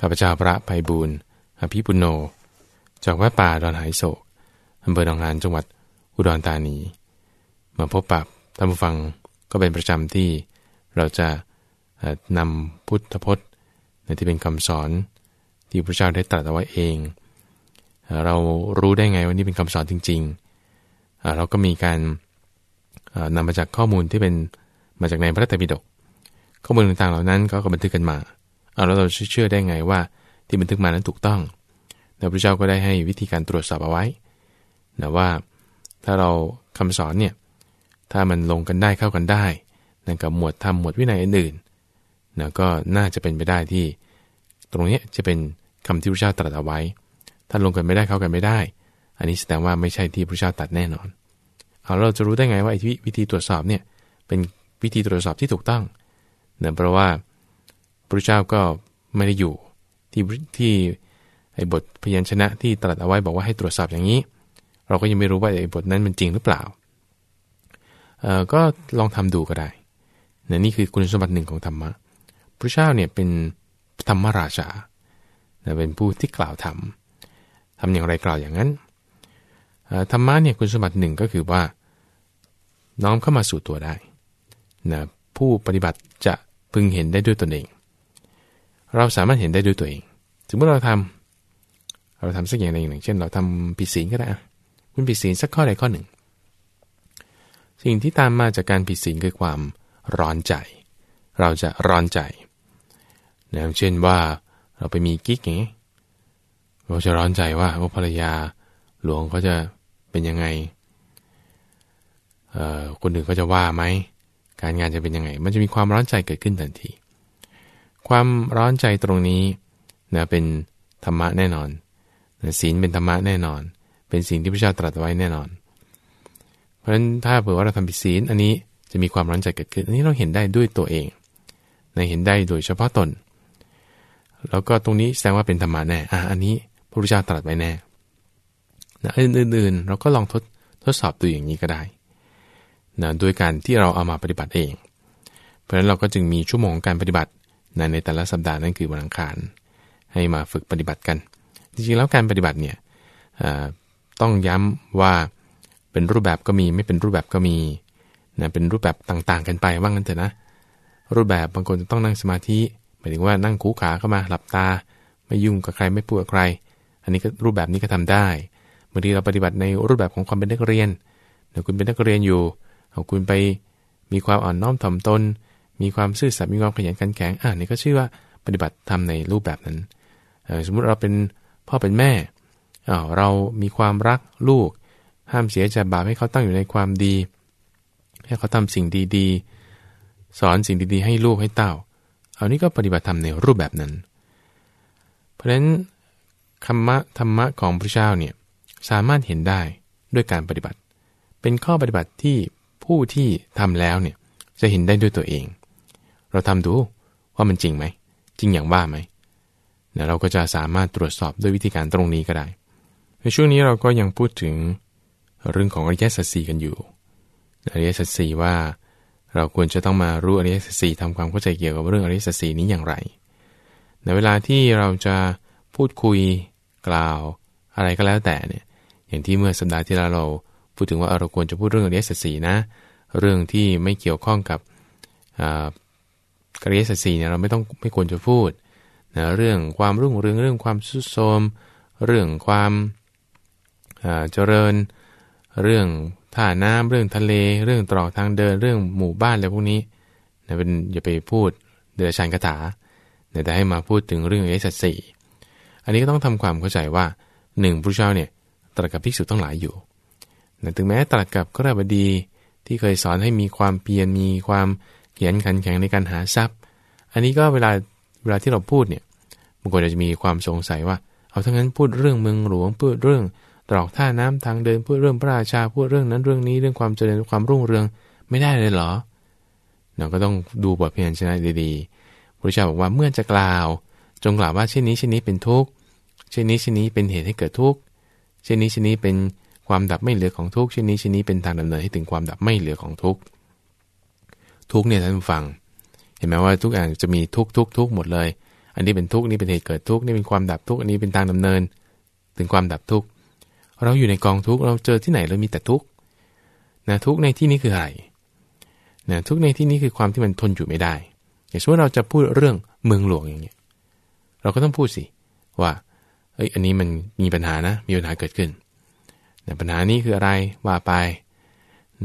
ข้าพเจ้าพระภัยบูรณ์อภิปุโน จากวัดป่าดอนหายโศกอำเภอหนองหานจังหวัดอุดรธานี มาพบปะท่านผู้ฟังก็เป็นประจำที่เราจะนำพุทธพจน์ที่เป็นคำสอนที่พระเจ้าได้ตรัสเอาไว้เอง เรารู้ได้ไงว่านี่เป็นคำสอนจริง ๆ เราก็มีการนำมาจากข้อมูลที่เป็นมาจากในพระไตรปิฎกข้อมูลต่างๆเหล่านั้นก็บันทึกกันมา เอาแล้วเราเชื่อได้ไงว่าที่บันทึกมานั้นถูกต้องพระพุทธเจ้าก็ได้ให้วิธีการตรวจสอบเอาไว้นะว่าถ้าเราคำสอนเนี่ยถ้ามันลงกันได้เข้ากันได้นั่นกับหมวดธรรมหมวดวินัยอื่นๆนะก็น่าจะเป็นไปได้ที่ ตรงนี้จะเป็นคำที่พระเจ้าตรัสเอาไว้ ถ้าลงกันไม่ได้เข้ากันไม่ได้ อันนี้แสดงว่าไม่ใช่ที่พระเจ้าตรัสแน่นอนเอาเราจะรู้ได้ไงว่าไอ้วิธีตรวจสอบเนี่ยเป็นวิธีตรวจสอบที่ถูกต้องเนื่องเพราะว่า พระเจ้าก็ไม่ได้อยู่ ที่ที่ไอ้บทพยัญชนะที่ตรัสเอาไว้บอกว่าให้ตรวจสอบอย่างนี้ เราก็ยังไม่รู้ว่าไอ้บทนั้นมันจริงหรือเปล่าเอ่อก็ลองทำดูก็ได้นนี่คือคุณสมบัติหนึ่งของธรรมะพระเจ้าเนี่ยเป็นธรรมราชาเป็นผู้ที่กล่าวธรรมทำอย่างไรกล่าวอย่างนั้นธรรมะเนี่ยคุณสมบัติหนึ่งก็คือว่า น้อมเข้ามาสู่ตัวได้นะผู้ปฏิบัติจะพึงเห็นได้ด้วยตนเอง เราสามารถเห็นได้ด้วยตัวเอง สมมติเราทำเราทำสักอย่างหนึ่งเช่น เราทำผิดศีลก็ได้คุณผิดศีลสักข้อใดข้อหนึ่ง สิ่งที่ตามมาจากการผิดศีลคือความร้อนใจ เราจะร้อนใจนะเช่นว่าเราไปมีกิ๊กอย่างนี้เราจะร้อนใจว่าว่าภรรยาหลวงเขาจะเป็นยังไงคนอื่นเขาจะว่าไหม การงานจะเป็นยังไง มันจะมีความร้อนใจเกิดขึ้นทันที ความร้อนใจตรงนี้นะเป็นธรรมะแน่นอนศีลเป็นธรรมะแน่นอน เป็นสิ่งที่พระเจ้าตรัสไว้แน่นอน เพราะฉะนั้นถ้าเผื่อว่าเราทำผิดศีลอันนี้จะมีความร้อนใจเกิดขึ้น อันนี้เราเห็นได้ด้วยตัวเองในเห็นได้โดยเฉพาะตน แล้วก็ตรงนี้แสดงว่าเป็นธรรมะแน่อะอันนี้พระพุทธเจ้าตรัสไว้แน่นะอื่นๆเราก็ลองทดทดสอบดูอย่างนี้ก็ได้นะโดยการที่เราเอามาปฏิบัติเอง เพราะฉะนั้นเราก็จึงมีชั่วโมงการปฏิบัติ นะในแต่ละสัปดาห์นั่นคือวันอังคาร ให้มาฝึกปฏิบัติกัน จริงๆแล้วการปฏิบัติเนี่ยต้องย้ำว่าเป็นรูปแบบก็มีไม่เป็นรูปแบบก็มีนะเป็นรูปแบบต่างๆ กันไปว่างั้นเถอะนะ รูปแบบบางคนต้องนั่งสมาธิหมายถึงว่านั่งคูขาเข้ามาหลับตา ไม่ยุ่งกับใครไม่พูดกับใคร อันนี้ก็รูปแบบนี้ก็ทำได้บางทีเราปฏิบัติในรูปแบบของความเป็นนักเรียนเดี๋ยวคุณเป็นนักเรียนอยู่เอาคุณไปมีความอ่อนน้อมถ่อมตน มีความซื่อสัตย์มีความขยันขันแข็งอ่านี่ก็ชื่อว่าปฏิบัติทำในรูปแบบนั้นสมมุติเราเป็นพ่อเป็นแม่เรามีความรักลูก ห้ามเสียจากบาปให้เขาตั้งอยู่ในความดี ให้เขาทำสิ่งดีๆ สอนสิ่งดีๆ ให้ลูกให้เต้า เอานี่ก็ปฏิบัติธรรมในรูปแบบนั้น เพราะฉะนั้นธรรมะธรรมะของพระเจ้าเนี่ยสามารถเห็นได้ด้วยการปฏิบัติ เป็นข้อปฏิบัติที่ผู้ที่ทำแล้วเนี่ยจะเห็นได้ด้วยตัวเอง เราทำดูว่ามันจริงไหม จริงอย่างว่าไหมเดี๋ยวเราก็จะสามารถตรวจสอบด้วยวิธีการตรงนี้ก็ได้ ในช่วงนี้เราก็ยังพูดถึงเรื่องของอริยสัจสี่กันอยู่ อริยสัจสี่ว่า เราควรจะต้องมารู้อริยสัจสี่ทำความเข้าใจเกี่ยวกับเรื่องอริยสัจสี่นี้อย่างไร ในเวลาที่เราจะพูดคุยกล่าว อะไรก็แล้วแต่เนี่ย อย่างที่เมื่อสัปดาห์ที่แล้วเราพูดถึงว่าเราควรจะพูดเรื่องอริยสัจสีนะ เรื่องที่ไม่เกี่ยวข้องกับ อริยสัจสีเนี่ยเราไม่ต้องไม่ควรจะพูดนะเรื่องความรุ่งเรืองเรื่องความสุดโทมเรื่องความเจริญ เรื่องท่าน้ำเรื่องทะเล เรื่องตรอกทางเดิน เรื่องหมู่บ้านอะไรพวกนี้นะเป็นอย่าไปพูดเดือดชันคาถาแต่ให้มาพูดถึงเรื่องอริยสัจสี่อันนี้ก็ต้องทำความเข้าใจว่าหนึ่งพระเจ้าเนี่ยตรัสกับภิกษุทั้งหลายอยู่ถึงแม้ตรัสกับกระบดีที่เคยสอนให้มีความเพียรมีความเขียนขันแข็งในการหาทรัพย์ อันนี้ก็เวลาเวลาที่เราพูดเนี่ยบางคนอาจจะมีความสงสัยว่า เอาทั้งนั้นพูดเรื่องเมืองหลวงพูดเรื่องตรอกท่าน้ำทางเดินพูดเรื่องพระราชาพูดเรื่องนั้นเรื่องนี้เรื่องความเจริญความรุ่งเรืองไม่ได้เลยเหรอเราก็ต้องดูบทเพียรชนะดีๆพระเจ้าบอกว่าเมื่อจะกล่าว จงกล่าวว่าเช่นนี้เช่นนี้เป็นทุกข์เช่นนี้เช่นนี้เป็นเหตุให้เกิดทุกข์เช่นนี้เช่นนี้เป็นความดับไม่เหลือของทุกข์เช่นนี้เช่นี้เป็นทางดำเนินให้ถึงความดับไม่เหลือของทุกข์ ทุกเนี่ยท่านฟัง เห็นไหมว่าทุกอย่างจะมีทุกทุกทุกหมดเลย อันนี้เป็นทุกนี่เป็นเหตุเกิดทุกนี่เป็นความดับทุกอันนี้เป็นทางดำเนิน ถึงความดับทุกเราอยู่ในกองทุกเราเจอที่ไหนเรามีแต่ทุกนะทุกในที่นี้คืออะไรนะทุกในที่นี้คือความที่มันทนอยู่ไม่ได้ อย่างเช่นเราจะพูดเรื่องเมืองหลวงอย่างเงี้ยเราก็ต้องพูดสิว่าเอ้ยอันนี้มันมีปัญหานะ มีปัญหาเกิดขึ้นนะปัญหานี้คืออะไรว่าไป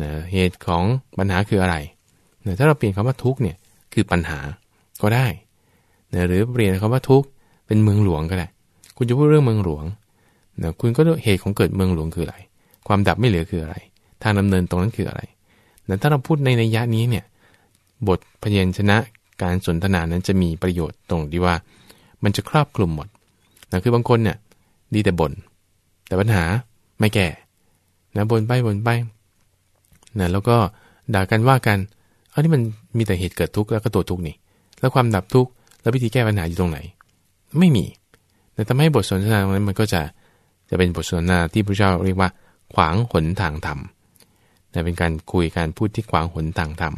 นะเหตุของปัญหาคืออะไร ถ้าเราเปลี่ยนคำว่าทุกเนี่ยคือปัญหาก็ได้ หรือเปลี่ยนคำว่าทุกเป็นเมืองหลวงก็ได้ คุณจะพูดเรื่องเมืองหลวงนะคุณก็เหตุของเกิดเมืองหลวงคืออะไร ความดับไม่เหลือคืออะไร ทางดำเนินตรงนั้นคืออะไรนะถ้าเราพูดในในยะนี้เนี่ย บทพยัญชนะการสนทนานั้นจะมีประโยชน์ตรงที่ว่า มันจะครอบคลุมหมดนะคือบางคนเนี่ยดีแต่บน่น แต่ปัญหาไม่แก่นะบ่นไปบ่นไปนะแล้วก็ด่ากันว่ากัน อันนี้มันมีแต่เหตุเกิดทุกข์แล้วก็ตัวทุกข์นี่ แล้วความดับทุกข์แล้ววิธีแก้ปัญหาอยู่ตรงไหน ไม่มี แต่ทำให้บทสนทนาตรงนั้นมันก็จะจะเป็นบทสนทนาที่พระเจ้าเรียกว่า ขวางหนทางธรรมแต่เป็นการคุยการพูดที่ขวางหนทางธรรม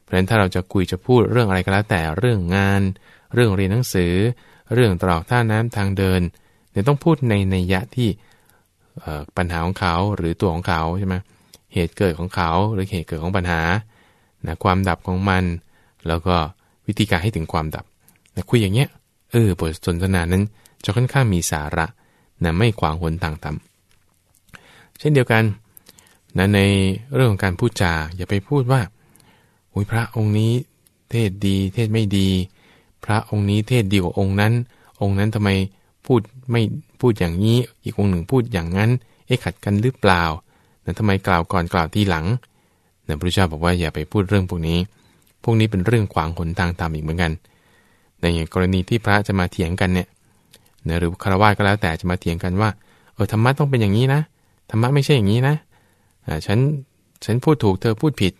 เพราะฉะนั้นถ้าเราจะคุยจะพูดเรื่องอะไรก็แล้วแต่เรื่องงาน เรื่องเรียนหนังสือ เรื่องตรอกท่าน้ำทางเดินเนี่ยต้องพูดในในยะที่ปัญหาของเขาหรือตัวของเขาใช่ไหมเหตุเกิดของเขาหรือเหตุเกิดของปัญหา นะความดับของมัน แล้วก็วิธีการให้ถึงความดับนะคุยอย่างเงี้ยเออบทสนทนานั้นจะค่อนข้างมีสาระนะไม่ขวางหนทางต่ำเช่นเดียวกันนะในเรื่องของการพูดจาอย่าไปพูดว่าอุ้ยพระองค์นี้เทศดี เทศไม่ดี พระองค์นี้เทศดีกว่าองค์นั้น องค์นั้นทำไมพูดไม่พูดอย่างนี้ อีกองค์หนึ่งพูดอย่างนั้น เอ๊ะขัดกันหรือเปล่านะทำไมกล่าวก่อนกล่าวทีหลัง นะพระเจ้าบอกว่าอย่าไปพูดเรื่องพวกนี้ พวกนี้เป็นเรื่องขวางหนทางธรรมอีกเหมือนกัน ในอย่างกรณีที่พระจะมาเถียงกันเนี่ยนะหรือคารวะก็แล้วแต่จะมาเถียงกันว่า เออธรรมะต้องเป็นอย่างนี้นะ ธรรมะไม่ใช่อย่างนี้นะฉัน ฉันพูดถูกเธอพูดผิด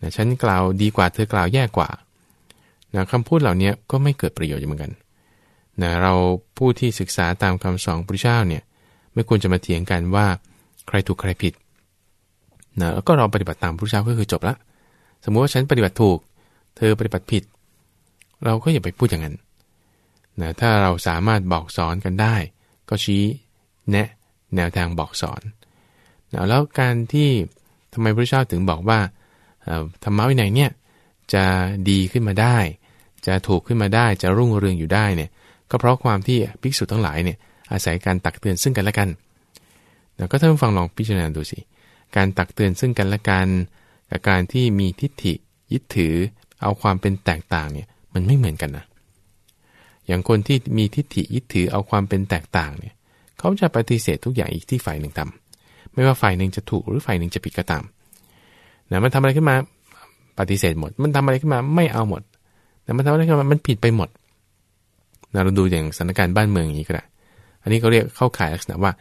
นะฉันกล่าวดีกว่าเธอกล่าวแย่กว่านะคำพูดเหล่านี้ก็ไม่เกิดประโยชน์เหมือนกันนะเราผู้ที่ศึกษาตามคำสอนพระเจ้าเนี่ย ไม่ควรจะมาเถียงกันว่า ใครถูกใครผิด นะแล้วก็เราปฏิบัติตามพระเจ้าก็คือจบละสมมุติว่าฉันปฏิบัติถูก เธอปฏิบัติผิด เราก็อย่าไปพูดอย่างนั้นนะถ้าเราสามารถบอกสอนกันได้ ก็ชี้แนะแนวทางบอกสอนนะแล้วการที่ทำไมพระเจ้าถึงบอกว่าธรรมะวินัยเนี่ยจะดีขึ้นมาได้ จะถูกขึ้นมาได้จะรุ่งเรืองอยู่ได้เนี่ยก็เพราะความที่ภิกษุทั้งหลายเนี่ยอาศัยการตักเตือนซึ่งกันและกันแล้วก็ท่านฟังลองพิจารณาดูสิ การตักเตือนซึ่งกันและกัน กับการที่มีทิฏฐิยึดถือ เอาความเป็นแตกต่างเนี่ยมันไม่เหมือนกันนะ อย่างคนที่มีทิฏฐิยึดถือเอาความเป็นแตกต่างเนี่ยเขาจะปฏิเสธทุกอย่างอีกที่ฝ่ายหนึ่งทำไม่ว่าฝ่ายหนึ่งจะถูกหรือฝ่ายหนึ่งจะผิดก็ตามนะมันทำอะไรขึ้นมาปฏิเสธหมด มันทำอะไรขึ้นมาไม่เอาหมดนะมันทำอะไรขึ้นมามันผิดไปหมดนะเราดูอย่างสถานการณ์บ้านเมืองอย่างนี้ก็ได้ อันนี้เขาเรียกเข้าข่ายลักษณะว่า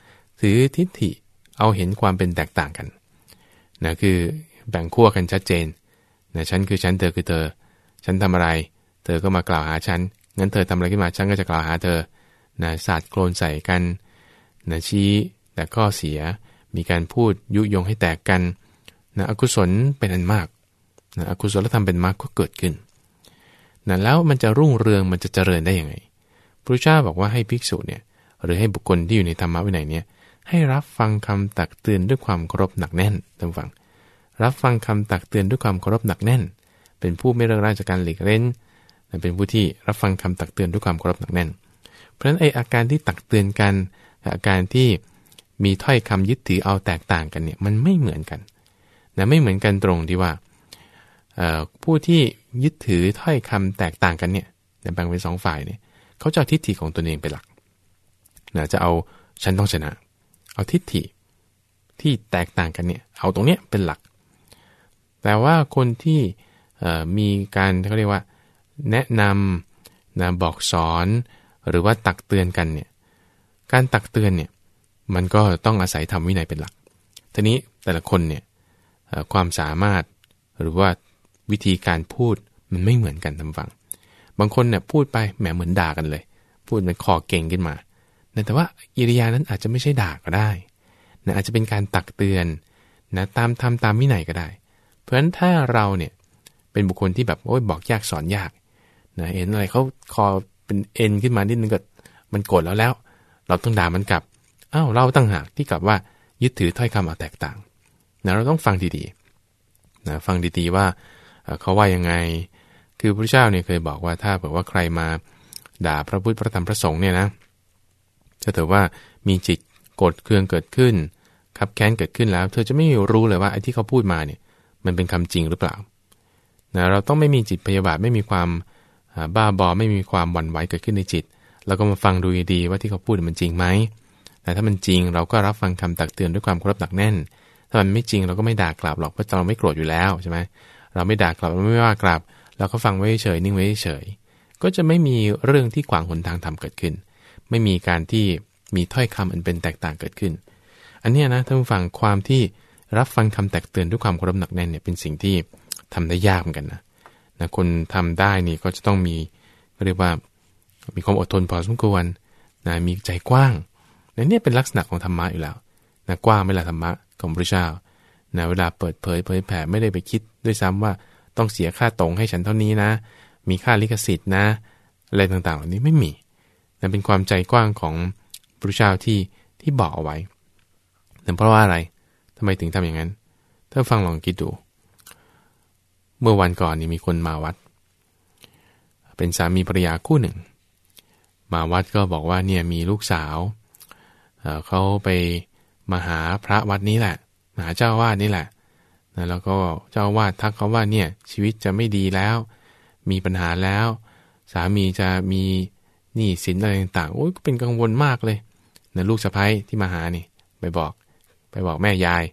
ถือทิฏฐิเอาเห็นความเป็นแตกต่างกัน นะคือแบ่งขั้วกันชัดเจนนะฉันคือฉันเธอคือเธอ ฉันทำอะไร เธอก็มากล่าวหาฉันงั้นเธอทำอะไรขึ้นมาฉันก็จะกล่าวหาเธอนะศาสตร์โคลนใส่กันนะชี้แต่ข้อเสียมีการพูดยุยงให้แตกกันนะอกุศลเป็นอันมากนะอกุศลธรรมเป็นมากก็เกิดขึ้นนะแล้วมันจะรุ่งเรืองมันจะเจริญได้ยังไงพระเจ้าบอกว่าให้ภิกษุเนี่ยหรือให้บุคคลที่อยู่ในธรรมะวินัยเนี่ย ให้รับฟังคำตักเตือนด้วยความเคารพหนักแน่นท่านฟัง รับฟังคำตักเตือนด้วยความเคารพหนักแน่น เป็นผู้ไม่เลิกราชการหลีกเล่นเป็นผู้ที่รับฟังคำตักเตือนด้วยความเคารพหนักแน่น เพราะฉะนั้นไออาการที่ตักเตือนกันอาการที่มีถ้อยคำยึดถือเอาแตกต่างกันเนี่ยมันไม่เหมือนกันนะไม่เหมือนกันตรงที่ว่าผู้ที่ยึดถือถ้อยคำแตกต่างกันเนี่ยแบ่งเป็นสองฝ่ายเนี่ยเขาจะทิฏฐิของตนเองเป็นหลักนะจะเอาฉันต้องชนะ เอาทิฏฐิที่แตกต่างกันเนี่ยเอาตรงเนี้ยเป็นหลัก แต่ว่าคนที่มีการเขาเรียกว่าแนะนำนะบอกสอนหรือว่าตักเตือนกันเนี่ยการตักเตือนเนี่ยมันก็ต้องอาศัยทำวินัยเป็นหลัก ทีนี้แต่ละคนเนี่ยความสามารถหรือว่าวิธีการพูดมันไม่เหมือนกันทำฟัง บางคนเนี่ยพูดไปแหมเหมือนด่ากันเลย พูดมันคอเก่งขึ้นมา แต่ว่าอิริยานั้นอาจจะไม่ใช่ด่าก็ได้นะอาจจะเป็นการตักเตือนนะตามทำตามวินัยก็ได้ เพราะฉะนั้นถ้าเราเนี่ยเป็นบุคคลที่แบบโอ้ยบอกยากสอนยากนะเห็นอะไรเขาคอเป็นเอ็นขึ้นมานิดนึงก็มันโกรธแล้วแล้ว เราต้องด่ามันกลับอ้าวเราตั้งหากที่กลับว่ายึดถือถ้อยคำเอาแตกต่างนะเราต้องฟังดีๆนะฟังดีๆว่าเขาว่ายังไง คือพระเจ้าเนี่ยเคยบอกว่าถ้าเผื่อว่าใครมาด่าพระพุทธพระธรรมพระสงฆ์เนี่ยนะ ถ้าถือว่ามีจิตโกรธเคืองเกิดขึ้นขับแค้นเกิดขึ้นแล้ว เธอจะไม่รู้เลยว่าไอ้ที่เขาพูดมาเนี่ย มันเป็นคำจริงหรือเปล่านะเราต้องไม่มีจิตพยาบาทไม่มีความบ้าบอไม่มีความหวั่นไหวเกิดขึ้นในจิตเราก็มาฟังดูดีว่าที่เขาพูดมันจริงไหมแต่ถ้ามันจริงเราก็รับฟังคำตักเตือนด้วยความเคารพหนักแน่น ถ้ามันไม่จริงเราก็ไม่ด่ากลับหรอกเพราะเราไม่โกรธอยู่แล้วใช่ไหมเราไม่ด่ากลับเราไม่ว่ากลับเราก็ฟังไว้เฉยนิ่งไว้เฉยก็จะไม่มีเรื่องที่ขวางหนทางธรรมเกิดขึ้น ไม่มีการที่มีถ้อยคำอันเป็นแตกต่างเกิดขึ้น อันนี้นะท่านผู้ฟังความที่รับฟังคำแตกเตือนด้วยความเคารพหนักแน่นเนี่ยเป็นสิ่งที่ทำได้ยากเหมือนกันนะนะคนทำได้นี่ก็จะต้องมีเรียกว่ามีความอดทนพอสมควรนะมีใจกว้างนะนี่เป็นลักษณะของธรรมะอยู่แล้วนะกว้างไม่ละธรรมะของพระเจ้านะเวลาเปิดเผยเผยแผ่ไม่ได้ไปคิดด้วยซ้ำว่าต้องเสียค่าตรงให้ฉันเท่านี้นะ มีค่าลิขสิทธิ์นะอะไรต่างๆเหล่านี้ไม่มี นะเป็นความใจกว้างของพระเจ้าที่ที่บอกเอาไว้แต่เพราะว่าอะไรทำไมถึงทำอย่างนั้น ถ้าฟังลองคิดดู เมื่อวันก่อนนี่มีคนมาวัด เป็นสามีภรรยาคู่หนึ่ง มาวัดก็บอกว่าเนี่ยมีลูกสาวเขาไปมาหาพระวัดนี้แหละมาหาเจ้าวาดนี่แหละนะแล้วก็เจ้าวาดทักเขาว่าเนี่ยชีวิตจะไม่ดีแล้ว มีปัญหาแล้ว สามีจะมี นี้สินอะไรต่างๆโอ้ยก็เป็นกังวลมากเลยนะลูกสะพ้ยที่มาหานี่ ไปบอก ไปบอกแม่ยาย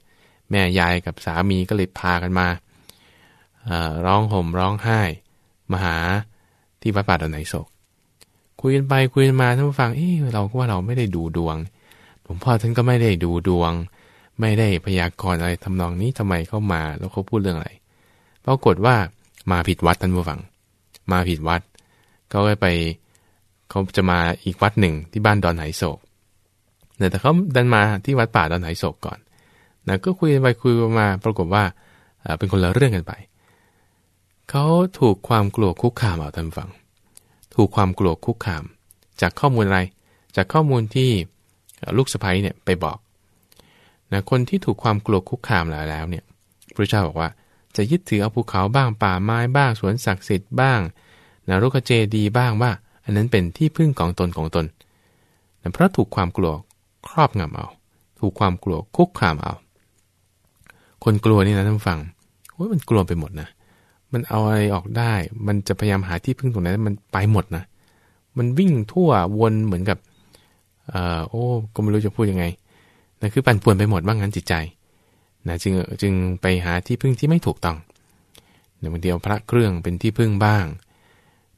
แม่ยายกับสามีก็เลยพากันมาร้องห่มร้องไห้ มาหาที่วัดป่าดอนไหนโศก คุยกันไปคุยกันมาท่านผู้ฟังเออเราก็ว่าเราไม่ได้ดูดวงหลวงพ่อท่านก็ไม่ได้ดูดวง ไม่ได้พยากรณ์อะไรทำนองนี้ทำไมเข้ามาแล้วเขาพูดเรื่องอะไรปรากฏว่ามาผิดวัดท่านผู้ฟัง มาผิดวัด ก็ไป เขาจะมาอีกวัดหนึ่งที่บ้านดอนไหโศกแต่เขาดันมาที่วัดป่าดอนไหโศกก่อนนะก็คุยไปคุยมาปรากฏว่าเป็นคนละเรื่องกันไป เขาถูกความกลัวคุกคามเอาท่านฟัง ถูกความกลัวคุกคาม จากข้อมูลอะไร จากข้อมูลที่ลูกสะพ้ยเนี่ยไปบอกนะคนที่ถูกความกลัวคุกคามแล้วแล้วเนี่ยพระเจ้าบอกว่าจะยึดถือเอาภูเขาบ้างป่าไม้บ้างสวนศักดิ์สิทธิ์บ้างนะรกเจดีบ้างว่า อันนั้นเป็นที่พึ่งของตนของตนนะเพราะถูกความกลัวครอบงำเอา ถูกความกลัวคุกคามเอา คนกลัวนี่นะท่านฟังโอ้ยมันกลัวไปหมดนะ มันเอาอะไรออกได้ มันจะพยายามหาที่พึ่งตรงนั้นมันไปหมดนะ มันวิ่งทั่ววนเหมือนกับเอ่อโอ้ก็ไม่รู้จะพูดยังไงนั่นคือปั่นป่วนไปหมดว่างั้นจิตใจนะจึงจึงไปหาที่พึ่งที่ไม่ถูกต้องนะบางทีเอาพระเครื่องเป็นที่พึ่งบ้าง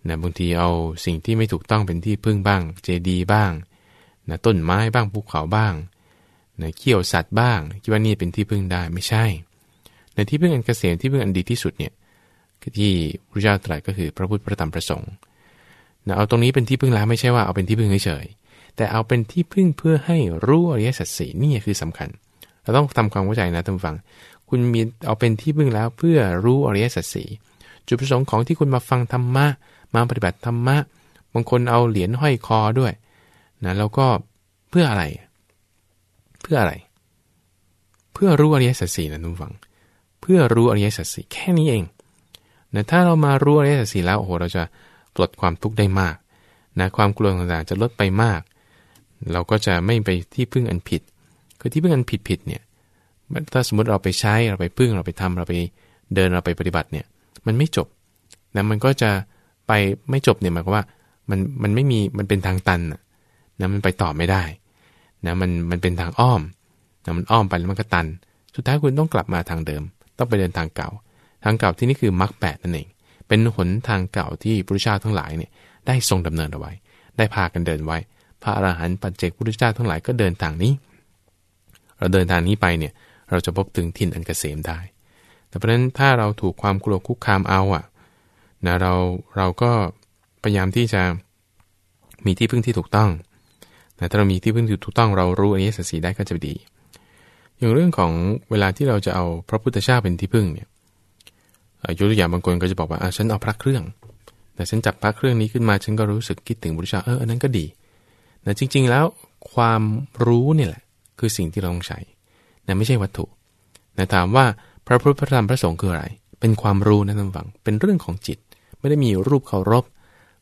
นะบางทีเอาสิ่งที่ไม่ถูกต้องเป็นที่พึ่งบ้าง เจดีบ้างนะต้นไม้บ้างภูเขาบ้างนะเขี้ยวสัตว์บ้างคิดว่านี่เป็นที่พึ่งได้ไม่ใช่ในที่พึ่งอันเกษมที่พึ่งอันดีที่สุดเนี่ยที่พระเจ้าตรัสก็คือพระพุทธพระธรรมพระสงฆ์นะเอาตรงนี้เป็นที่พึ่งแล้วไม่ใช่ว่าเอาเป็นที่พึ่งเฉยแต่เอาเป็นที่พึ่งเพื่อให้รู้อริยสัจสี่นี่คือสำคัญ เราต้องทำความเข้าใจนะท่านฟัง คุณมีเอาเป็นที่พึ่งแล้วเพื่อรู้อริยสัจสี่จุดประสงค์ของที่คุณมาฟังธรรมะ มาปฏิบัติธรรมะ บางคนเอาเหรียญห้อยคอด้วยนะแล้วก็เพื่ออะไร เพื่ออะไร เพื่อรู้อริยสัจสี่นะทุกฝัง เพื่อรู้อริยสัจสี่แค่นี้เองนะถ้าเรามารู้อริยสัจสี่แล้วโอ้โหเราจะปลดความทุกข์ได้มากนะความกลัวต่างๆจะลดไปมาก เราก็จะไม่ไปที่พึ่งอันผิด คือที่พึ่งอันผิดผิดเนี่ยถ้าสมมติเราไปใช้เราไปพึ่งเราไปทำเราไปเดินเราไปปฏิบัติเนี่ยมันไม่จบนะมันก็จะ ไปไม่จบเนี่ยหมายความว่ามันมันไม่มีมันเป็นทางตันนะมันไปต่อไม่ได้นะมันมันเป็นทางอ้อมนะมันอ้อมไปแล้วมันก็ตัน สุดท้ายคุณต้องกลับมาทางเดิม ต้องไปเดินทางเก่า ทางเก่าที่นี่คือมรรคแปดนั่นเอง เป็นหนทางเก่าที่พระพุทธเจ้าทั้งหลายเนี่ยได้ทรงดำเนินเอาไว้ ได้พากันเดินไว้ พระอรหันต์ปัจเจกพุทธเจ้าทั้งหลายก็เดินทางนี้ เราเดินทางนี้ไปเนี่ยเราจะพบถึงทินอันเกษมได้ แต่เพราะนั้นถ้าเราถูกความกลัวคุกคามเอาอะ นะเราเราก็พยายามที่จะมีที่พึ่งที่ถูกต้องแต่ถ้าเรามีที่พึ่งที่ถูกต้องเรารู้อริยสัจสีได้ก็จะดี อย่างเรื่องของเวลาที่เราจะเอาพระพุทธเจ้าเป็นที่พึ่งเนี่ยยกตัวอย่างบางคนก็จะบอกว่าฉันเอาพระเครื่อง แต่ฉันจับพระเครื่องนี้ขึ้นมาฉันก็รู้สึกคิดถึงบุรุษเอออันนั้นก็ดีนะจริง ๆแล้วความรู้เนี่ยแหละคือสิ่งที่เราต้องใช้นะไม่ใช่วัตถุนะถามว่าพระพุทธธรรมพระสงฆ์คืออะไร เป็นความรู้นะท่านฟัง เป็นเรื่องของจิต ไม่ได้มีรูปเคารพ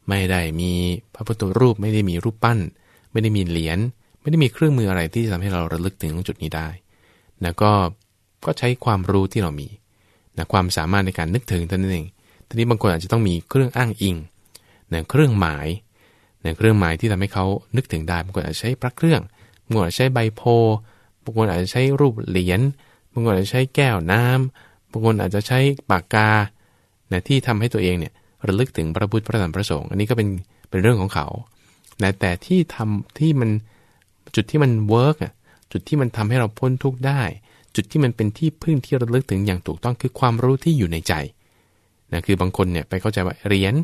ไม่ได้มีพระพุทธรูป ไม่ได้มีรูปปั้น ไม่ได้มีเหรียญไม่ได้มีเครื่องมืออะไรที่จะทำให้เราระลึกถึงจุดนี้ได้นะก็ก็ใช้ความรู้ที่เรามีนะความสามารถในการนึกถึงตนเองทีนี้บางคนอาจจะต้องมีเครื่องอ้างอิงนะเครื่องหมายนะเครื่องหมายที่ทำให้เขานึกถึงได้บางคนอาจจะใช้พระเครื่องบางคนอาจจะใช้ใบโพบางคนอาจจะใช้รูปเหรียญบางคนอาจจะใช้แก้วน้ำบางคนอาจจะใช้ปากกานะที่ทำให้ตัวเองเนี่ย ระลึกถึงพระพุทธพระธรรมพระสงฆ์อันนี้ก็เป็นเป็นเรื่องของเขานะแต่ที่ทำที่มันจุดที่มันเวิร์กอะจุดที่มันทำให้เราพ้นทุกข์ได้ จุดที่มันเป็นที่พึ่งที่ระลึกถึงอย่างถูกต้องคือความรู้ที่อยู่ในใจนะคือบางคนเนี่ยไปเข้าใจว่าเหรียญ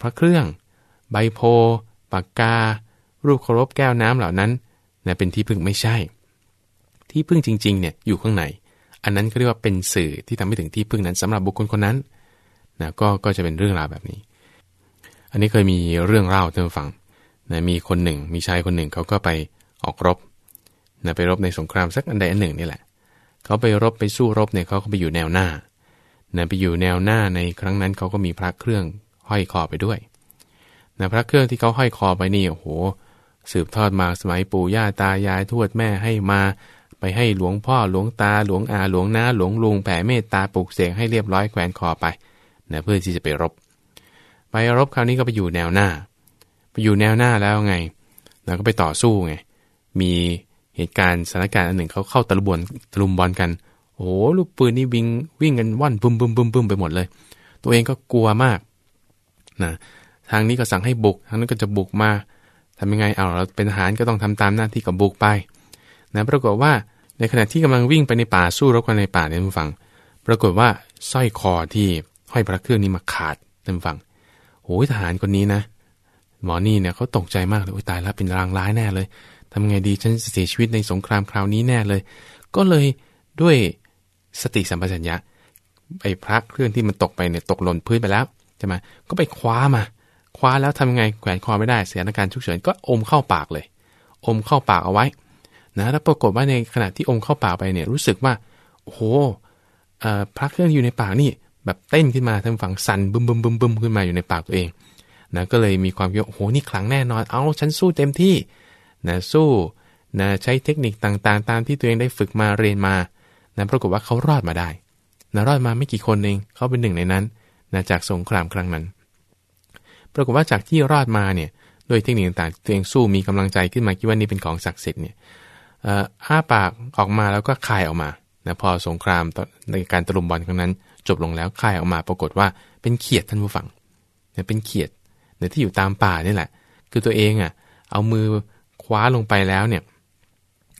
พระเครื่อง ใบโพปากกา รูปเคารพแก้วน้ำเหล่านั้นนะเป็นที่พึ่งไม่ใช่ ที่พึ่งจริงๆเนี่ยอยู่ข้างใน อันนั้นก็เรียกว่าเป็นสื่อที่ทำให้ถึงที่พึ่งนั้นสำหรับบุคคลคนนั้น นะก็ก็จะเป็นเรื่องราวแบบนี้ อันนี้เคยมีเรื่องเล่าท่านฟังนะมีคนหนึ่ง มีชายคนหนึ่งเขาก็ไปออกรบนะไปรบในสงครามสักอันใดอันหนึ่งนี่แหละ เขาไปรบไปสู้รบเนี่ยเขาก็ไปอยู่แนวหน้านะไปอยู่แนวหน้าในครั้งนั้นเขาก็มีพระเครื่องห้อยคอไปด้วยนะพระเครื่องที่เขาห้อยคอไปนี่โอ้โห สืบทอดมาสมัยปู่ย่าตายายทวดแม่ให้มาไปให้หลวงพ่อหลวงตาหลวงอาหลวงน้าหลวงลุงแผ่เมตตาปลุกเสกให้เรียบร้อยแขวนคอไป นะเพื่อที่จะไปรบ ไปรบคราวนี้ก็ไปอยู่แนวหน้า ไปอยู่แนวหน้าแล้วไงแล้วก็ไปต่อสู้ไง มีเหตุการณ์สถานการณ์อันหนึ่งเขาเข้าตะลุบอลตะลุมบอลกัน โอ้ลูกปืนนี่วิ่งวิ่งกันว่อนบึมบึมบึมบึมไปหมดเลย ตัวเองก็กลัวมากนะทางนี้ก็สั่งให้บุก ทางนั้นก็จะบุกมาทำยังไงเอาเราเป็นทหารก็ต้องทำตามหน้าที่กับบุกไปนะปรากฏว่าในขณะที่กำลังวิ่งไปในป่าสู้รบกันในป่าเนี่ยท่านฟัง ปรากฏว่าสร้อยคอที่ ห้อยพระเครื่องนี้มาขาดท่านฟังโอ้ยทหารคนนี้นะหมอนี่เนี่ยเขาตกใจมากเลยโอ้ยตายแล้วเป็นรางร้ายแน่เลยทำไงดีฉันเสียชีวิตในสงครามคราวนี้แน่เลย ก็เลยด้วยสติสัมปชัญญะไอ้พระเครื่องที่มันตกไปเนี่ยตกหล่นพื้นไปแล้วใช่ไหมก็ไปคว้ามา คว้าแล้วทำไงแขวนคอไม่ได้เสียอาการฉุกเฉินก็อมเข้าปากเลย อมเข้าปากเอาไว้นะแล้วปรากฏว่าในขณะที่อมเข้าปากไปเนี่ยรู้สึกว่าโอ้โหพระเครื่องอยู่ในปากนี่ แบบเต้นขึ้นมาทั้งฝั่งสั่นบึมบึมบึมบึมขึ้นมาอยู่ในปากตัวเองนะก็เลยมีความคิดว่าโอ้โหนี่ขลังแน่นอน เอาฉันสู้เต็มที่นะสู้นะใช้เทคนิคต่างๆ ตามที่ตัวเองได้ฝึกมาเรียนมานะปรากฏว่าเขารอดมาได้นะรอดมาไม่กี่คนเองเขาเป็นหนึ่งในนั้นนะจากสงครามครั้งนั้น ปรากฏว่าจากที่รอดมาเนี่ยด้วยเทคนิคต่างๆตัวเองสู้มีกำลังใจขึ้นมาคิดว่านี่เป็นของศักดิ์สิทธิ์เนี่ยอ้าปากออกมาแล้วก็คายออกมานะพอสงครามในการตะลุมบอลครั้งนั้น จบลงแล้วคายออกมาปรากฏว่าเป็นเขียดท่านผู้ฟังเนี่ยเป็นเขียดเนี่ยที่อยู่ตามป่านี่แหละ คือตัวเองอะเอามือคว้าลงไปแล้วเนี่ย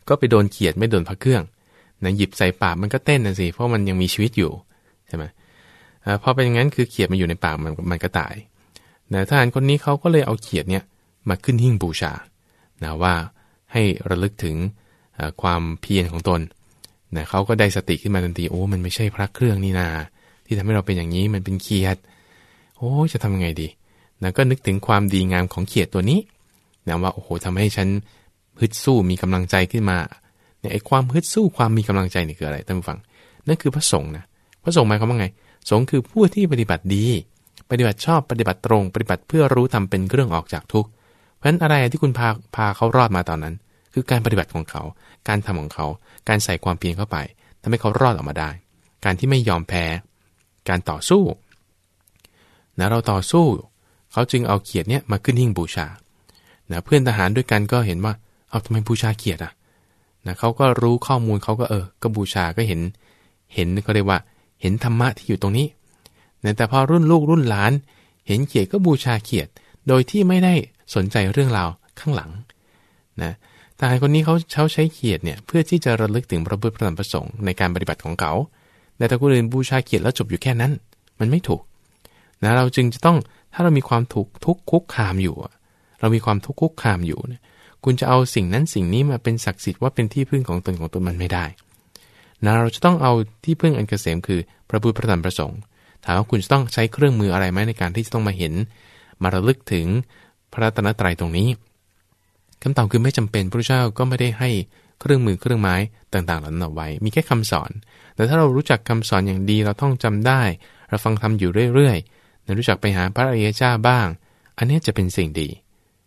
ก็ไปโดนเขียดไม่โดนพระเครื่องนะหยิบใส่ปากมันก็เต้นนะสิ เพราะมันยังมีชีวิตอยู่ใช่ไหมพอเป็นอย่างนั้นคือเขียดมันอยู่ในปากมันมันก็ตายนะทหารคนนี้เขาก็เลยเอาเขียดเนี่ยมาขึ้นหิ้งบูชานะว่าให้ระลึกถึงความเพียรของตนนะเขาก็ได้สติขึ้นมาทันทีโอ้ มันไม่ใช่พระเครื่องนี่นา ที่ทำให้เราเป็นอย่างนี้มันเป็นเขียด โอ้จะทำยังไงดีนะก็นึกถึงความดีงามของเขียดตัวนี้นะว่าโอ้โหทำให้ฉันฮึดสู้มีกำลังใจขึ้นมาเนี่ยไอ้ความฮึดสู้ความมีกำลังใจนี่คืออะไรท่านผู้ฟัง นั่นคือพระสงฆ์นะพระสงฆ์หมายความว่าไง สงฆ์คือผู้ที่ปฏิบัติดี ปฏิบัติชอบปฏิบัติตรง ปฏิบัติเพื่อรู้ทำเป็นเครื่องออกจากทุกข์เพราะฉะนั้นอะไรที่คุณพาพาเขารอดมาตอนนั้น คือการปฏิบัติของเขา การทำของเขา การใส่ความเพียรเข้าไปทำให้เขารอดออกมาได้ การที่ไม่ยอมแพ้ การต่อสู้นะเราต่อสู้ เขาจึงเอาเขียดเนี่ยมาขึ้นหิ้งบูชานะเพื่อนทหารด้วยกันก็เห็นว่าเอาทำไมบูชาเขียดอะนะเขาก็รู้ข้อมูลเขาก็เออ ก็บูชาก็เห็น เห็นเขาเรียกว่า เห็นธรรมะที่อยู่ตรงนี้นะแต่พอรุ่นลูกรุ่นหลาน เห็นเขียดก็บูชาเขียดโดยที่ไม่ได้สนใจเรื่องราวข้างหลังนะทหารคนนี้เขาเช่าใช้เขียดเนี่ยเพื่อที่จะระลึกถึงพระพุทธพระธรรมประสงค์ในการปฏิบัติของเขา แต่ถ้าคนอื่นบูชาเขียดแล้วจบอยู่แค่นั้น มันไม่ถูกนะเราจึงจะต้องถ้าเรามีความถูกทุกคุกคามอยู่ เรามีความทุกคุกคามอยู่เนี่ยคุณจะเอาสิ่งนั้นสิ่งนี้มาเป็นศักดิ์สิทธิ์ว่าเป็นที่พึ่งของตนของตนมันไม่ได้นะเราจะต้องเอาที่พึ่งอันเกษมคือพระพุทธพระธรรมพระสงฆ์ถามว่าคุณจะต้องใช้เครื่องมืออะไรไหมในการที่จะต้องมาเห็น มาระลึกถึงพระรัตนตรัยตรงนี้คำตอบคือไม่จำเป็นพระเจ้าก็ไม่ได้ให้ เครื่องมือเครื่องไม้ต่างๆเหล่านั้นเอาไว้ มีแค่คำสอน แต่ถ้าเรารู้จักคำสอนอย่างดีเราต้องจำได้ เราฟังทำอยู่เรื่อยๆรารู้จักไปหาพระอริยเจ้าบ้าง อันนี้จะเป็นสิ่งดี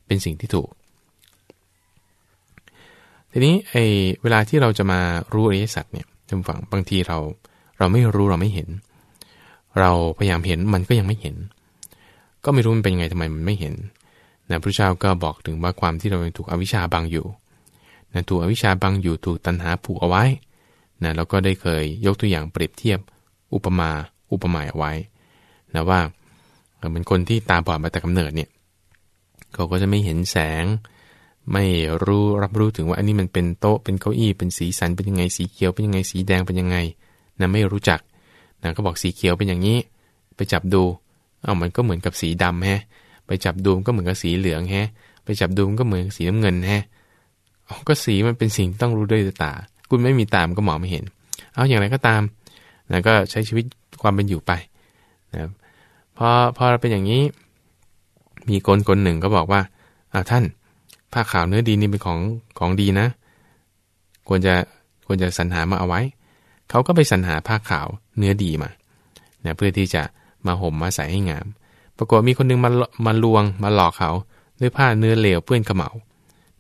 เป็นสิ่งที่ถูก ทีนี้ไอ้เวลาที่เราจะมารู้อริยสัจเนี่ยท่านฟังบางทีเราเราไม่รู้เราไม่เห็น เราพยายามเห็นมันก็ยังไม่เห็น ก็ไม่รู้มันเป็นยังไงทำไมมันไม่เห็นนะพระเจ้าก็บอกถึงว่าความที่เราถูกอวิชชาบังอยู่ นะถูกอวิชชาบังอยู่ถูกตัณหาผูกเอาไว้นะเราก็ได้เคยยกตัวอย่างเปรียบเทียบอุปมาอุปไมยเอาไว้นะว่าเหมือนคนที่ตาบอดมาแต่กำเนิดเนี่ยเขาก็จะไม่เห็นแสง ไม่รู้รับรู้ถึงว่าอันนี้มันเป็นโต๊ะเป็นเก้าอี้เป็นสีสันเป็นยังไงสีเขียวเป็นยังไงสีแดงเป็นยังไงนะไม่รู้จักนะก็บอกสีเขียวเป็นอย่างนี้ ไปจับดูเอามันก็เหมือนกับสีดำแฮะ ไปจับดูมก็เหมือนกับสีเหลืองแฮะ ไปจับดูมก็เหมือนสีน้ำเงินแฮะ ก็สีมันเป็นสิ่งต้องรู้ด้วยตา คุณไม่มีตามก็มองไม่เห็น เอาอย่างไรก็ตามนะก็ใช้ชีวิตความเป็นอยู่ไปนะพอพอเราเป็นอย่างนี้ มีคนคนหนึ่งก็บอกว่าอ้าวท่านผ้าขาวเนื้อดีนี่เป็นของของดีนะ ควรจะควรจะสรรหามาเอาไว้ เขาก็ไปสรรหาผ้าขาวเนื้อดีมานะเพื่อที่จะมาห่มมาใส่ให้งาม ปรากฏมีคนนึงมามาลวงมาหลอกเขาด้วยผ้าเนื้อเหลวเปื้อนขมเหลา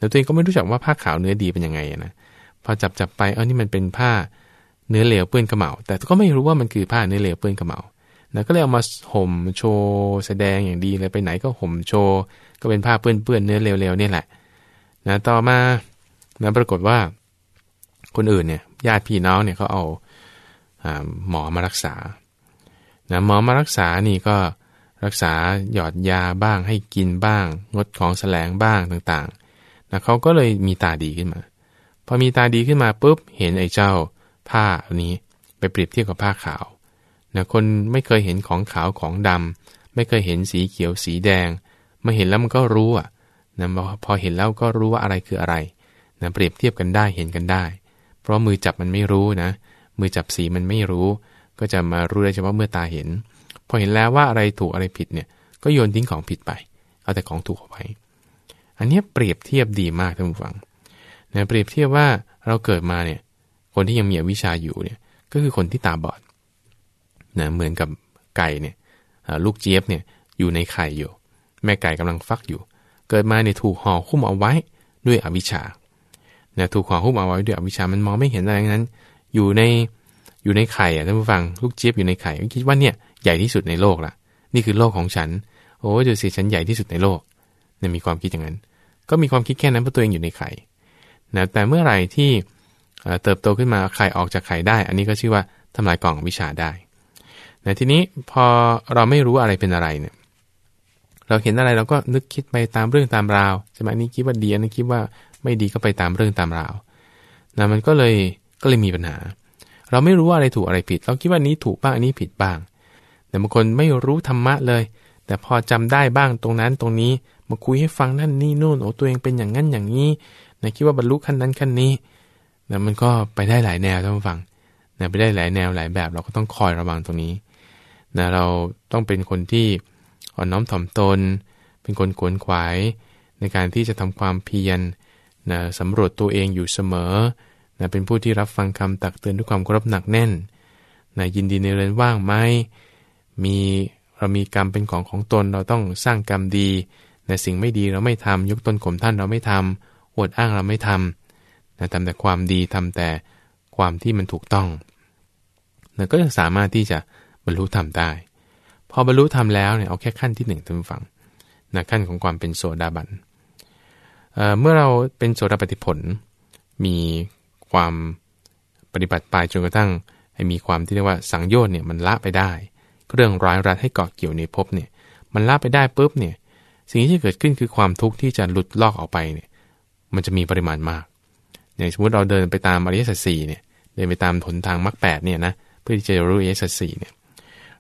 แต่ตัวเองก็ไม่รู้จักว่าผ้าขาวเนื้อดีเป็นยังไงนะพอจับจับไปเออนี่มันเป็นผ้าเนื้อเหลวเปื้อนขมเหลาแต่ก็ไม่รู้ว่ามันคือผ้าเนื้อเหลวเปื้อนขมเหลานะก็เลยเอามาห่มโชว์แสดงอย่างดีเลยไปไหนก็ห่มโชว์ก็เป็นผ้าเปื้อนเปื้อนเนื้อเหลวๆนี่แหละนะต่อมานะปรากฏว่า คนอื่นเนี่ยญาติพี่น้องเนี่ยเขาเอาหมอมารักษานะหมอมารักษานี่ก็รักษาหยอดยาบ้างให้กินบ้าง งดของแสลงบ้างต่าง ๆนะเขาก็เลยมีตาดีขึ้นมา พอมีตาดีขึ้นมาปุ๊บเห็นไอ้เจ้าผ้าอันนี้ไปเปรียบเทียบกับผ้าขาวนะคนไม่เคยเห็นของขาวของดำไม่เคยเห็นสีเขียวสีแดงมาเห็นแล้วมันก็รู้อะนะพอเห็นแล้วก็รู้ว่าอะไรคืออะไรนะเปรียบเทียบกันได้เห็นกันได้ เพราะมือจับมันไม่รู้นะ มือจับสีมันไม่รู้ ก็จะมารู้ได้เฉพาะเมื่อตาเห็น พอเห็นแล้วว่าอะไรถูกอะไรผิดเนี่ย ก็โยนทิ้งของผิดไป เอาแต่ของถูกเอาไว้ อันนี้เปรียบเทียบดีมากท่านผู้ฟังนะเปรียบเทียบว่าเราเกิดมาเนี่ย คนที่ยังมีอวิชาอยู่เนี่ย ก็คือคนที่ตาบอดนะเหมือนกับไก่เนี่ยลูกเจี๊ยบเนี่ยอยู่ในไข่อยู่ แม่ไก่กำลังฟักอยู่ เกิดมาเนี่ยถูกห่อหุ้มเอาไว้ด้วยอวิชชานะถูกห่อหุ้มเอาไว้ด้วยอวิชชามันมองไม่เห็นอะไรนั้น อยู่ในอยู่ในไข่อะท่านผู้ฟังลูกเจี๊ยบอยู่ในไข่คิดว่าเนี่ยใหญ่ที่สุดในโลกละนี่คือโลกของฉัน โอ้ดูสิฉันใหญ่ที่สุดในโลกเนี่ยมีความคิดอย่างนั้น ก็มีความคิดแค่นั้นเพราะตัวเองอยู่ในไข่นะแต่เมื่อไหร่ที่เติบโตขึ้นมาไข่ออกจากไข่ได้ อันนี้ก็ชื่อว่าทำลายกล่องวิชาได้นะทีนี้พอเราไม่รู้อะไรเป็นอะไรเนี่ย เราเห็นอะไรเราก็นึกคิดไปตามเรื่องตามราวใช่ไหมนี่คิดว่าดีอันนี้คิดว่าไม่ดีก็ไปตามเรื่องตามราวนะมันก็เลยก็เลยมีปัญหา เราไม่รู้ว่าอะไรถูกอะไรผิด เราคิดว่านี้ถูกบ้างอันนี้ผิดบ้าง แต่บางคนไม่รู้ธรรมะเลย แต่พอจำได้บ้างตรงนั้นตรงนี้ มาคุยให้ฟังนั่นนี่นู่นโอ้ตัวเองเป็นอย่างนั้นอย่างนี้นะคิดว่าบรรลุขั้นนั้นขั้นนี้นะมันก็ไปได้หลายแนวท่านผู้ฟังนะไปได้หลายแนวหลายแบบ เราก็ต้องคอยระวังตรงนี้นะเราต้องเป็นคนที่อ่อนน้อมถ่อมตน เป็นคนขวนขวาย ในการที่จะทำความเพียรนะสำรวจตัวเองอยู่เสมอนะเป็นผู้ที่รับฟังคำตักเตือนด้วยความเคารพหนักแน่นนะยินดีในเรือนว่างไหมมีเรามีกรรมเป็นของของตน เราต้องสร้างกรรมดี แต่สิ่งไม่ดีเราไม่ทำยกตนข่มท่านเราไม่ทำอวดอ้างเราไม่ทำนะทำแต่ความดีทำแต่ความที่มันถูกต้องนะก็จะสามารถที่จะบรรลุธรรมได้ พอบรรลุธรรมแล้วเนี่ยเอาแค่ขั้นที่หนึ่งท่านฟังนะขั้นของความเป็นโสดาบันเเมื่อเราเป็นโสดาปฏิผล มีความปฏิบัติไปจนกระทั่งให้มีความที่เรียกว่าสังโยชน์เนี่ยมันละไปได้ เรื่องร้ายรัดให้เกาะเกี่ยวในภพเนี่ยมันละไปได้ปุ๊บเนี่ย สิ่งที่เกิดขึ้นคือความทุกข์ที่จะหลุดลอกออกไปเนี่ย มันจะมีปริมาณมาก อย่างสมมติเราเดินไปตามอริยสัจสี่เนี่ย เดินไปตามหนทางมรรคแปดเนี่ยนะ เพื่อที่จะรู้อริยสัจสี่เนี่ย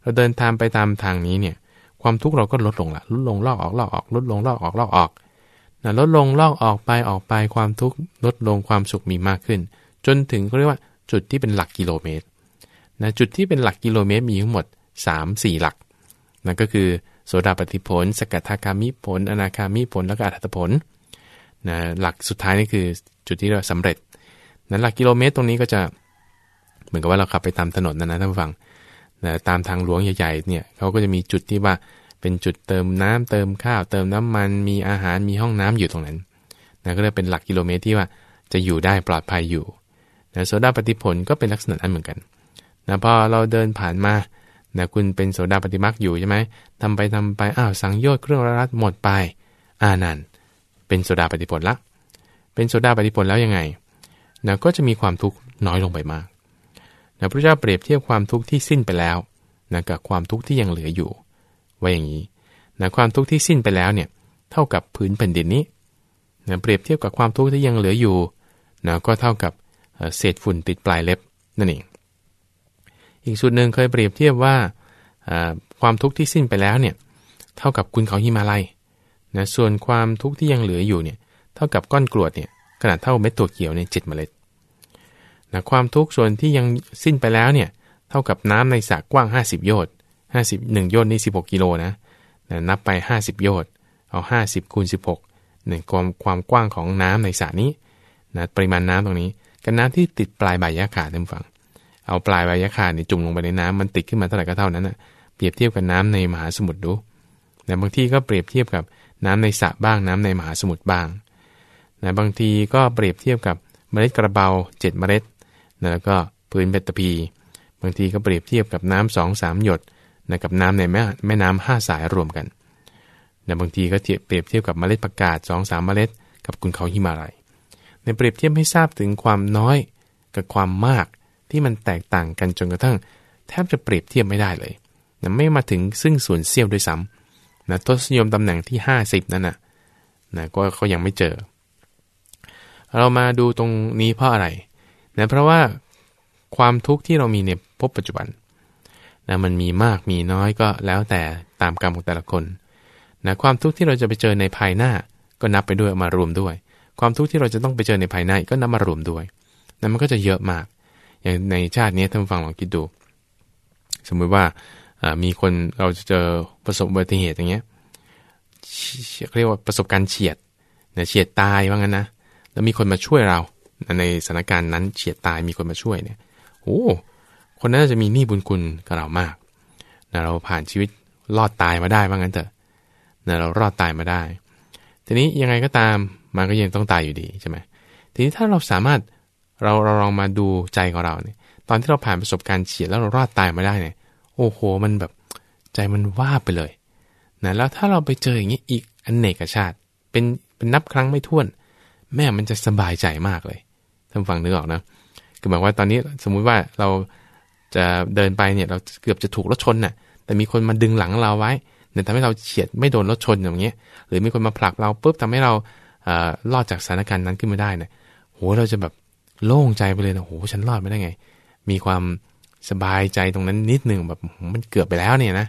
เราเดินตามไปตามทางนี้เนี่ย ความทุกข์เราก็ลดลงละลดลงลอกออกลอกออก ลดลงลอกออกลอกออกนะลดลงลอกออกไปออกไปความทุกข์ลดลงความสุขมีมากขึ้น จนถึงเขาเรียกว่าจุดที่เป็นหลักกิโลเมตรนะจุดที่เป็นหลักกิโลเมตรมีทั้งหมด 3 4 หลักนั่นก็คือ โสดาปฏิผล สกัทาคามิผล อนาคามิผล แล้วก็อัตถผลนะหลักสุดท้ายนี่คือจุดที่เราสำเร็จนั้นหลักกิโลเมตรตรงนี้ก็จะเหมือนกับว่าเราขับไปตามถนนนะนะท่านผู้ฟังนะตามทางหลวงใหญ่ๆเนี่ยเขาก็จะมีจุดที่ว่าเป็นจุดเติมน้ำเติมข้าว เติมน้ำมัน มีอาหาร มีห้องน้ำอยู่ตรงนั้นนะก็เลยเป็นหลักกิโลเมตรที่ว่าจะอยู่ได้ปลอดภัยอยู่นะโซดาปฏิผลก็เป็นลักษณะนั้นเหมือนกันนะพอเราเดินผ่านมา นะคุณเป็นโสดาปฏิมักอยู่ใช่ไหมทำไปทำไปอ้าวสังโยชน์เครื่องรัดหมดไปอ่านั่นเป็นโสดาปฏิผลละ เป็นโสดาปฏิผลแล้วยังไงนะก็จะมีความทุกข์น้อยลงไปมากนะพระเจ้าเปรียบเทียบความทุกข์ที่สิ้นไปแล้วนะกับความทุกข์ที่ยังเหลืออยู่ว่าอย่างนี้นะความทุกข์ที่สิ้นไปแล้วเนี่ยเท่ากับพื้นแผ่นดินนี้นะเปรียบเทียบกับความทุกข์ที่ยังเหลืออยู่นะก็เท่ากับเศษฝุ่นติดปลายเล็บนั่นเอง อีกส่วนหนึ่งเคยเปรียบเทียบว่าความทุกข์ที่สิ้นไปแล้วเนี่ยเท่ากับคุณเขาหิมาลัยนะส่วนความทุกข์ที่ยังเหลืออยู่เนี่ยเท่ากับก้อนกรวดเนี่ยขนาดเท่าเม็ดตัวเขียวเนี่ยเจ็ดเมล็ดนะความทุกข์ส่วนที่ยังสิ้นไปแล้วเนี่ยเท่ากับน้ำในสระกว้าง 50 โยชน์51 โยชน์นี่ 16 กิโลนะนะนับไป 50 โยชน์เอา 50 คูณ 16เนี่ยความความกว้างของน้ำในสระนี้นะปริมาณน้ำตรงนี้กับน้ำที่ติดปลายใบยะขาท่านฟัง เอาปลายใบยะขาเนี่ยจุ่มลงไปในน้ำมันติดขึ้นมาเท่าไหร่ก็เท่านั้นนะเปรียบเทียบกับน้ำในมหาสมุทรดูแต่บางที่ก็เปรียบเทียบกับน้ำในสระบ้างน้ำในมหาสมุทรบ้างนะบางทีก็เปรียบเทียบกับเมล็ดกระเบา7เมล็ดนะแล้วก็พื้นเบตพี บางทีก็เปรียบเทียบกับน้ำสองสามหยดนะกับน้ำในแม่แม่น้ำห้าสายรวมกันนะบางทีก็เปรียบเทียบกับเมล็ดผักกาดสองสามเมล็ด กับคุณเขาหิมาลัยในเปรียบเทียบให้ทราบถึงความน้อยกับความมาก ที่มันแตกต่างกันจนกระทั่ง แทบจะเปรียบเทียบไม่ได้เลยนะไม่มาถึงซึ่งส่วนเสี้ยวด้วยซ้ำนะทศนิยมตำแหน่งที่ 50 นั่นนะนะก็เขายังไม่เจอ เรามาดูตรงนี้เพราะอะไรนะเพราะว่าความทุกข์ที่เรามีในพบปัจจุบันนะมันมีมากมีน้อยก็แล้วแต่ตามกรรมของแต่ละคนนะความทุกข์ที่เราจะไปเจอในภายหน้า ก็นับไปด้วยมารวมด้วย ความทุกข์ที่เราจะต้องไปเจอในภายในก็นับมารวมด้วยนะมันก็จะเยอะมาก อย่างในชาตินี้ท่านฟังลองคิดดู สมมุติว่ามีคนเราจะเจอประสบอุบัติเหตุอย่างเงี้ยเรียกว่าประสบการณ์เฉียดเนี่ยเฉียดตายว่างั้นนะแล้วมีคนมาช่วยเราในสถานการณ์นั้นเฉียดตายมีคนมาช่วยเนี่ยโอ้คนนั้นจะมีหนี้บุญคุณกับเรามากนะเราผ่านชีวิตรอดตายมาได้ว่างั้นเถอะนะเรารอดตายมาได้ ทีนี้ยังไงก็ตามมันก็ยังต้องตายอยู่ดีใช่ไหมทีนี้ถ้าเราสามารถ เราเราลองมาดูใจของเราเนี่ย ตอนที่เราผ่านประสบการณ์เฉียดแล้วเรารอดตายมาได้เนี่ย โอ้โห มันแบบใจมันว่าไปเลยนะแล้วถ้าเราไปเจออย่างนี้อีกอันเนกชาติ เป็นเป็นนับครั้งไม่ถ้วน แม่มันจะสบายใจมากเลยท่านฟังนึกออกนะคือหมายว่าตอนนี้สมมุติว่าเราจะเดินไปเนี่ยเราเกือบจะถูกรถชนน่ะ แต่มีคนมาดึงหลังเราไว้เนี่ยทำให้เราเฉียดไม่โดนรถชนอย่างเงี้ย หรือมีคนมาผลักเราปุ๊บทำให้เราเอ่อรอดจากสถานการณ์นั้นขึ้นมาได้เนี่ยโหเราจะแบบ โล่งใจไปเลยนะโหฉันรอดไม่ได้ไง มีความสบายใจตรงนั้นนิดหนึ่งแบบมันเกือบไปแล้วเนี่ยนะ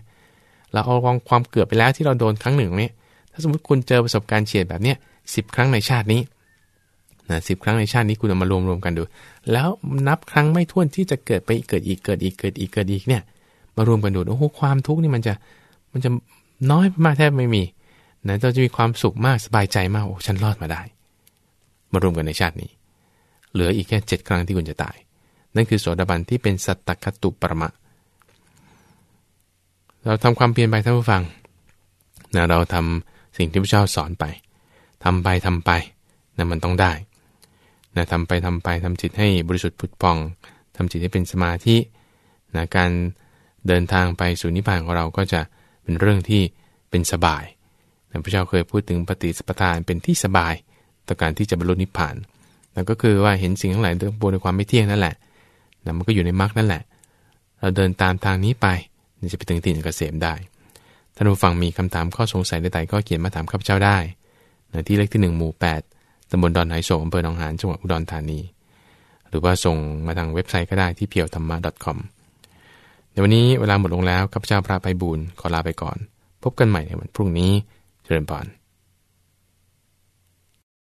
เราเอาความเกือบไปแล้วที่เราโดนครั้งหนึ่งเนี่ยถ้าสมมติคุณเจอประสบการณ์เฉียดแบบเนี้ยสิบครั้งในชาตินี้นะสิบครั้งในชาตินี้คุณเอามารวมรวมกันดู แล้วนับครั้งไม่ถ้วนที่จะเกิดไปเกิดอีกเกิดอีกเกิดอีกเกิดอีกเนี่ยมารวมกันดูโอ้โหความทุกข์นี่มันจะมันจะน้อยมากแทบไม่มีนะเราจะมีความสุขมากสบายใจมากโอ้ฉันรอดมาได้ มารวมกันในชาตินี้ เหลืออีกแค่เจ็ดครั้งที่คุณจะตาย นั่นคือโสดาบันที่เป็นสัตตคตุปรมะ เราทำความเพียรไปท่านผู้ฟังนะเราทำสิ่งที่พระเจ้าสอนไปทำไปทำไปนะมันต้องได้นะทำไปทำไปทำจิตให้บริสุทธิ์ผุดพองทำจิตให้เป็นสมาธินะการเดินทางไปสู่นิพพานของเราก็จะเป็นเรื่องที่เป็นสบายนะพระเจ้าเคยพูดถึงปฏิสปทานเป็นที่สบายต่อการที่จะบรรลุนิพพาน นั่นก็คือว่าเห็นสิ่งทั้งหลายบนในความไม่เที่ยงนั่นแหละนะมันก็อยู่ในมรรคนั่นแหละ เราเดินตามทางนี้ไปจะไปถึงที่เกษมได้ ท่านผู้ฟังมีคำถามข้อสงสัยใดๆก็เขียนมาถามข้าพเจ้าได้นที่เลขที่1หมู่8ตำบลดอนไหโศกอำเภอหนองหานจังหวัดอุดรธานี หรือว่าส่งมาทางเว็บไซต์ก็ได้ที่เพียวธรรมะ .com ในวันนี้เวลาหมดลงแล้วข้าพเจ้าพระไปบูรขอลาไปก่อน พบกันใหม่ในวันพรุ่งนี้เจริญพร